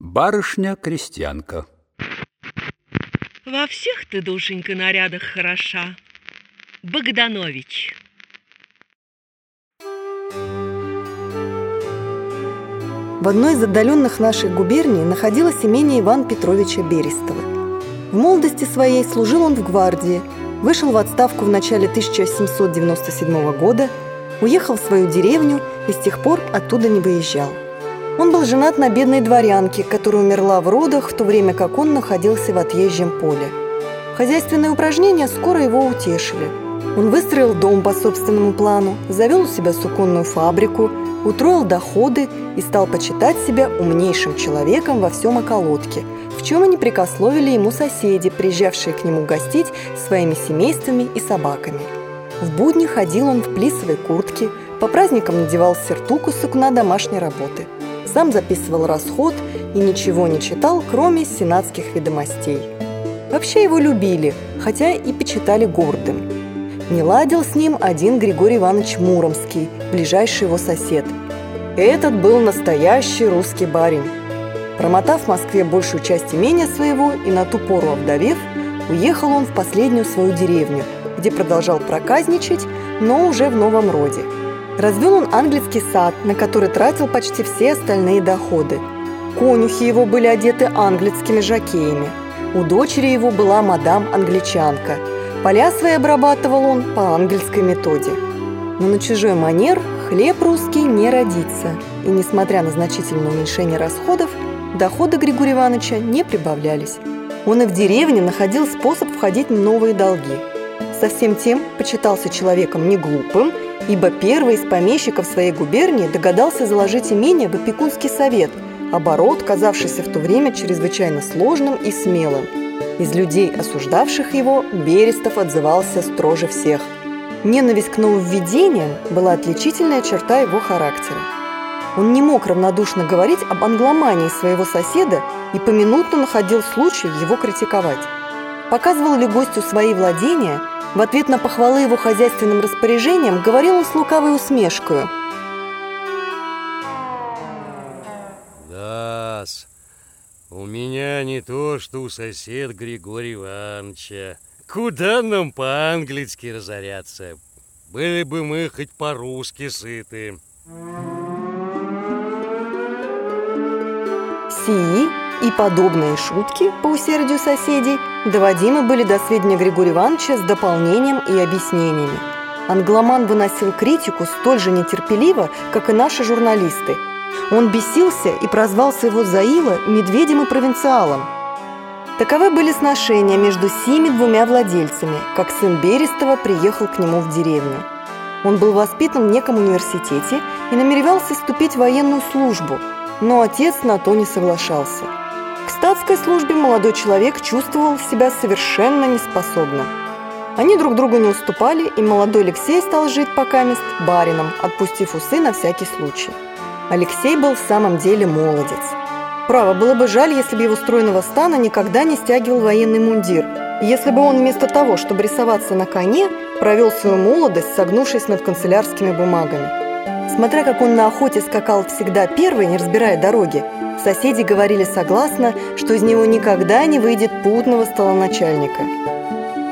Барышня-крестьянка Во всех ты, душенька, нарядах хороша. Богданович. В одной из отдаленных наших губерний находилось имение Ивана Петровича Берестова. В молодости своей служил он в гвардии, вышел в отставку в начале 1797 года, уехал в свою деревню и с тех пор оттуда не выезжал. Он был женат на бедной дворянке, которая умерла в родах, в то время как он находился в отъезжем поле. Хозяйственные упражнения скоро его утешили. Он выстроил дом по собственному плану, завел у себя суконную фабрику, утроил доходы и стал почитать себя умнейшим человеком во всем околотке, в чем и не прикословили ему соседи, приезжавшие к нему гостить своими семействами и собаками. В будни ходил он в плисовой куртке, по праздникам надевал сертук у сукна домашней работы. Сам записывал расход и ничего не читал, кроме сенатских ведомостей. Вообще его любили, хотя и почитали гордым. Не ладил с ним один Григорий Иванович Муромский, ближайший его сосед. Этот был настоящий русский барин. Промотав в Москве большую часть имения своего и на ту пору овдовев, уехал он в последнюю свою деревню, где продолжал проказничать, но уже в новом роде. Развел он английский сад, на который тратил почти все остальные доходы. Конюхи его были одеты английскими жакеями. У дочери его была мадам-англичанка – Поля свои обрабатывал он по ангельской методе. Но на чужой манер хлеб русский не родится. И несмотря на значительное уменьшение расходов, доходы Григория Ивановича не прибавлялись. Он и в деревне находил способ входить в новые долги. Со всем тем почитался человеком не глупым, ибо первый из помещиков своей губернии догадался заложить имение в опекунский совет, оборот, казавшийся в то время чрезвычайно сложным и смелым – из людей, осуждавших его, Берестов отзывался строже всех. Ненависть к нововведениям была отличительная черта его характера. Он не мог равнодушно говорить об англомании своего соседа и поминутно находил случай его критиковать. Показывал ли гостю свои владения, в ответ на похвалы его хозяйственным распоряжениям говорил он с лукавой усмешкой. Да-с, у меня не то, что у сосед Григория Ивановича. Куда нам по-английски разоряться? Были бы мы хоть по-русски сыты. Сии подобные шутки, по усердию соседей, доводимы были до сведения Григория Ивановича с дополнением и объяснениями. Англоман выносил критику столь же нетерпеливо, как и наши журналисты – он бесился и прозвал своего Заила медведем и провинциалом. Таковы были сношения между сими двумя владельцами, как сын Берестова приехал к нему в деревню. Он был воспитан в неком университете и намеревался вступить в военную службу, но отец на то не соглашался. Статской службе молодой человек чувствовал себя совершенно неспособным. Они друг другу не уступали, и молодой Алексей стал жить пока мест барином, отпустив усы на всякий случай. Алексей был в самом деле молодец. Право, было бы жаль, если бы его стройного стана никогда не стягивал военный мундир. Если бы он вместо того, чтобы рисоваться на коне, провел свою молодость, согнувшись над канцелярскими бумагами. Смотря как он на охоте скакал всегда первый, не разбирая дороги, соседи говорили согласно, что из него никогда не выйдет путного столоначальника.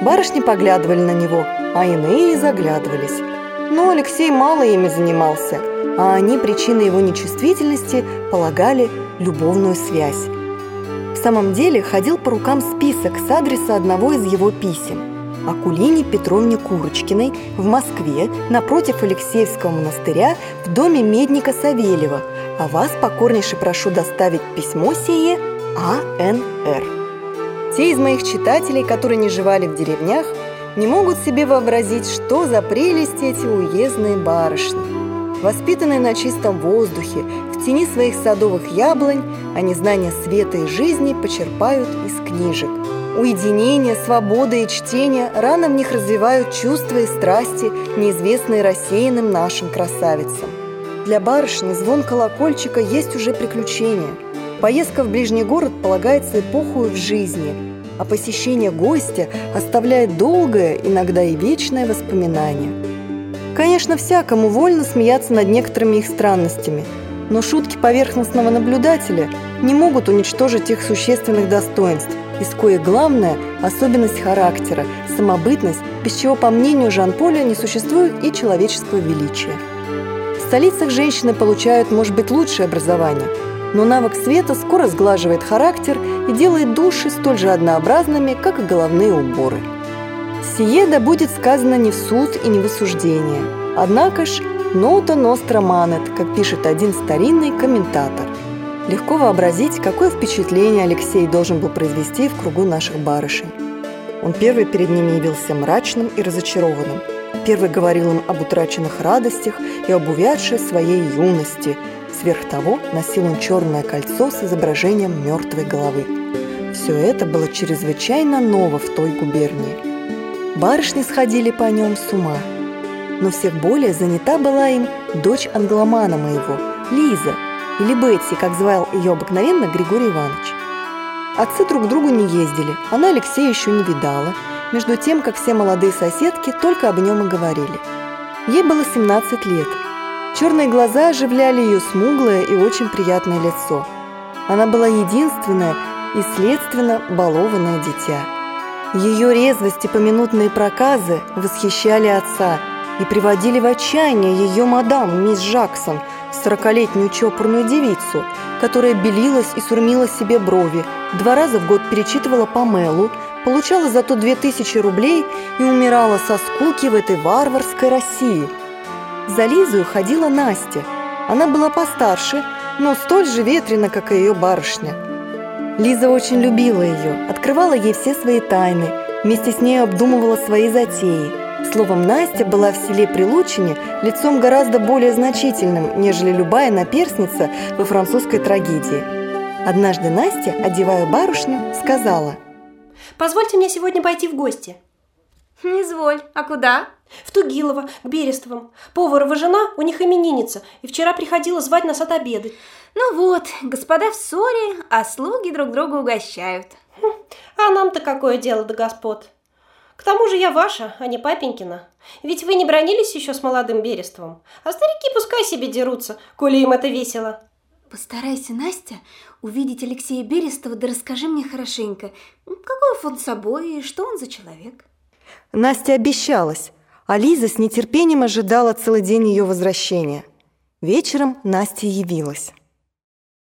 Барышни поглядывали на него, а иные заглядывались. Но Алексей мало ими занимался – а они причиной его нечувствительности полагали любовную связь. В самом деле ходил по рукам список с адреса одного из его писем. Акулине Петровне Курочкиной в Москве напротив Алексеевского монастыря в доме медника Савельева, а вас покорнейше прошу доставить письмо сие А.Н.Р. Те из моих читателей, которые не жевали в деревнях, не могут себе вообразить, что за прелести эти уездные барышни. Воспитанные на чистом воздухе, в тени своих садовых яблонь, они знания света и жизни почерпают из книжек. Уединение, свобода и чтение рано в них развивают чувства и страсти, неизвестные рассеянным нашим красавицам. Для барышни звон колокольчика есть уже приключение. Поездка в ближний город полагается эпохою в жизни, а посещение гостя оставляет долгое, иногда и вечное воспоминание. Конечно, всякому вольно смеяться над некоторыми их странностями. Но шутки поверхностного наблюдателя не могут уничтожить их существенных достоинств, из коих главное – особенность характера, самобытность, без чего, по мнению Жан-Поля, не существует и человеческого величия. Столицах женщины получают, может быть, лучшее образование, но навык света скоро сглаживает характер и делает души столь же однообразными, как и головные уборы. Сие да будет сказано не в суд и не в осуждение. Однако ж «нота ностра манет», как пишет один старинный комментатор. Легко вообразить, какое впечатление Алексей должен был произвести в кругу наших барышень. Он первый перед ними явился мрачным и разочарованным. Первый говорил им об утраченных радостях и об увядшей своей юности. Сверх того носил он черное кольцо с изображением мертвой головы. Все это было чрезвычайно ново в той губернии. Барышни сходили по нем с ума. Но всех более занята была им дочь англомана моего, Лиза, или Бетси, как звал ее обыкновенно Григорий Иванович. Отцы друг к другу не ездили, она Алексея еще не видала, между тем, как все молодые соседки только об нем и говорили. Ей было 17 лет. Черные глаза оживляли ее смуглое и очень приятное лицо. Она была единственная и, следственно, балованное дитя. Ее резвость и поминутные проказы восхищали отца и приводили в отчаяние ее мадам, мисс Джаксон, сорокалетнюю чопорную девицу, которая белилась и сурмила себе брови, два раза в год перечитывала Памелу, получала зато две тысячи рублей и умирала со скуки в этой варварской России. За Лизою ходила Настя. Она была постарше, но столь же ветрена, как и ее барышня. Лиза очень любила ее, открывала ей все свои тайны, вместе с ней обдумывала свои затеи. Словом, Настя была в селе Прилучине лицом гораздо более значительным, нежели любая наперсница во французской трагедии. Однажды Настя, одевая барышню, сказала «Позвольте мне сегодня пойти в гости». «Не изволь. А куда?» «В Тугилово, к Берестовым. Поварова жена, у них именинница, и вчера приходила звать нас отобедать». «Ну вот, господа в ссоре, а слуги друг друга угощают». Хм, «А нам-то какое дело до господ?» К тому же я ваша, а не папенькина. Ведь вы не бронились еще с молодым Берестовым. А старики пускай себе дерутся, коли им это весело. Постарайся, Настя, увидеть Алексея Берестова, да расскажи мне хорошенько, какой он собой и что он за человек. Настя обещалась, а Лиза с нетерпением ожидала целый день ее возвращения. Вечером Настя явилась.